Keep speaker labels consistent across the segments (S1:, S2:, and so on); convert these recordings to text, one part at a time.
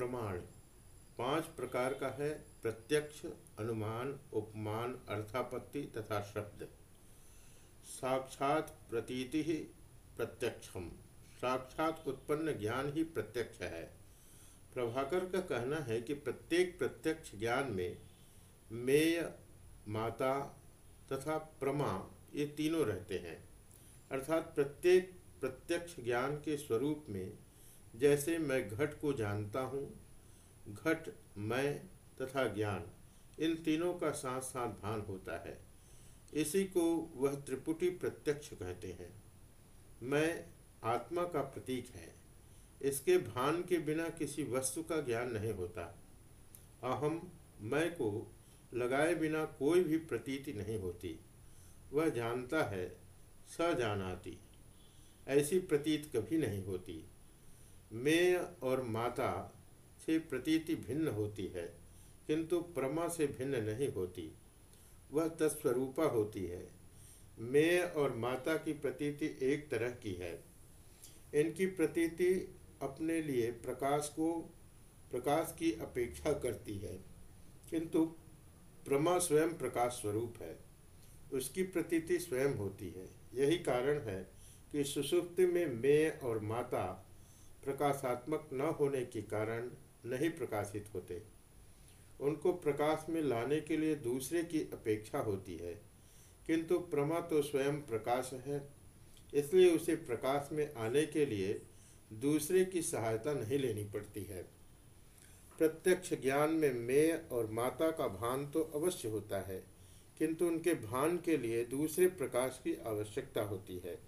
S1: प्रमाण। पाँच प्रकार का है, प्रत्यक्ष, अनुमान, उपमान, अर्थापत्ति तथा शब्द। साक्षात प्रतीति ही प्रत्यक्षम। साक्षात उत्पन्न ज्ञान ही प्रत्यक्ष है। प्रभाकर का कहना है कि प्रत्येक प्रत्यक्ष ज्ञान में मेय, माता तथा प्रमा ये तीनों रहते हैं। अर्थात प्रत्येक प्रत्यक्ष ज्ञान के स्वरूप में जैसे मैं घट को जानता हूँ, घट, मैं तथा ज्ञान, इन तीनों का साथ साथ भान होता है। इसी को वह त्रिपुटी प्रत्यक्ष कहते हैं। मैं आत्मा का प्रतीक है। इसके भान के बिना किसी वस्तु का ज्ञान नहीं होता। अहम, मैं को लगाए बिना कोई भी प्रतीति नहीं होती। वह जानता है स जानाती ऐसी प्रतीत कभी नहीं होती। मेय और माता से प्रतीति भिन्न होती है, किंतु प्रमा से भिन्न नहीं होती। वह तत्स्वरूपा होती है। मेय और माता की प्रतीति एक तरह की है। इनकी प्रतीति अपने लिए प्रकाश को, प्रकाश की अपेक्षा करती है, किंतु प्रमा स्वयं प्रकाश स्वरूप है। उसकी प्रतीति स्वयं होती है। यही कारण है कि सुसुप्ति में मेय और माता प्रकाशात्मक न होने के कारण नहीं प्रकाशित होते। उनको प्रकाश में लाने के लिए दूसरे की अपेक्षा होती है, किंतु प्रमा तो स्वयं प्रकाश है, इसलिए उसे प्रकाश में आने के लिए दूसरे की सहायता नहीं लेनी पड़ती है। प्रत्यक्ष ज्ञान में मेय और माता का भान तो अवश्य होता है, किंतु उनके भान के लिए दूसरे प्रकाश की आवश्यकता होती है।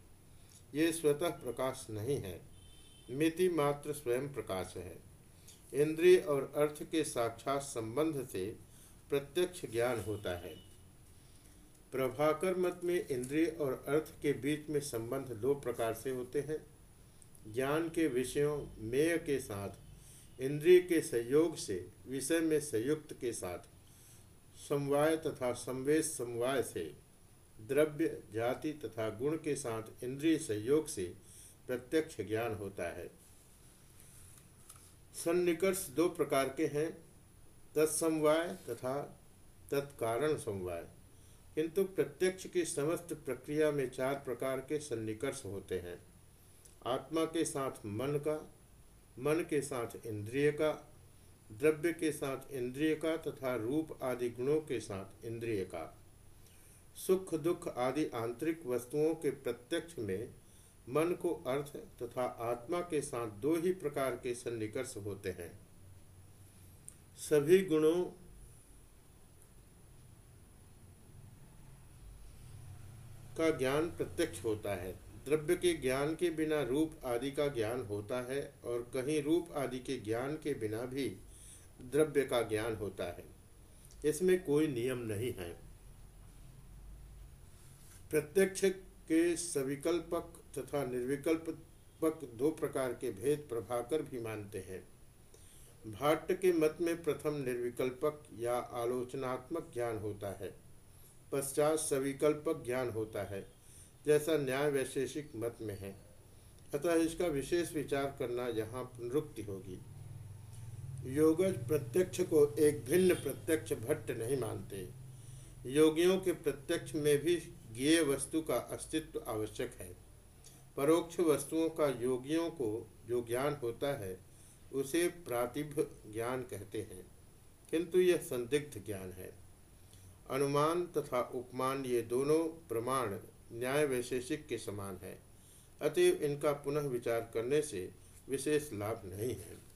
S1: ये स्वतः प्रकाश नहीं है। मिति मात्र स्वयं प्रकाश है। इंद्रिय और अर्थ के साक्षात संबंध से प्रत्यक्ष ज्ञान होता है। प्रभाकर मत में इंद्रिय और अर्थ के बीच में संबंध दो प्रकार से होते हैं। ज्ञान के विषयों, मेय के साथ, इंद्रिय के संयोग से, विषय में संयुक्त के साथ, समवाय तथा संवेश समवाय से, द्रव्य, जाति तथा गुण के साथ इंद्रिय संयोग से प्रत्यक्ष ज्ञान होता है। सन्निकर्ष दो प्रकार के हैं, तत्समवाय तथा तत्कारण समवाय। किंतु प्रत्यक्ष की समस्त प्रक्रिया में चार प्रकार के सन्निकर्ष होते हैं। आत्मा के साथ मन का, मन के साथ इंद्रिय का, द्रव्य के साथ इंद्रिय का तथा रूप आदि गुणों के साथ इंद्रिय का। सुख दुख आदि आंतरिक वस्तुओं के प्रत्यक्ष में मन को अर्थ तथा आत्मा के साथ दो ही प्रकार के सन्निकर्ष होते हैं। सभी गुणों का ज्ञान प्रत्यक्ष होता है। द्रव्य के ज्ञान के बिना रूप आदि का ज्ञान होता है और कहीं रूप आदि के ज्ञान के बिना भी द्रव्य का ज्ञान होता है। इसमें कोई नियम नहीं है। प्रत्यक्ष के सविकल्पक तथा निर्विकल्पक दो प्रकार के भेद प्रभाकर भी मानते हैं। भाट्ट के मत में प्रथम निर्विकल्पक या आलोचनात्मक ज्ञान होता है, पश्चात सविकल्पक ज्ञान होता है, जैसा न्याय वैशेषिक मत में है। अतः इसका विशेष विचार करना यहाँ पुनरुक्ति होगी। योगज प्रत्यक्ष को एक भिन्न प्रत्यक्ष भट्ट नहीं मानते। योगियों के प्रत्यक्ष में भी ज्ञेय वस्तु का अस्तित्व आवश्यक है। परोक्ष वस्तुओं का योगियों को जो ज्ञान होता है, उसे प्रातिभ ज्ञान कहते हैं। किंतु यह संदिग्ध ज्ञान है। अनुमान तथा उपमान ये दोनों प्रमाण न्याय वैशेषिक के समान है, अतएव इनका पुनः विचार करने से विशेष लाभ नहीं है।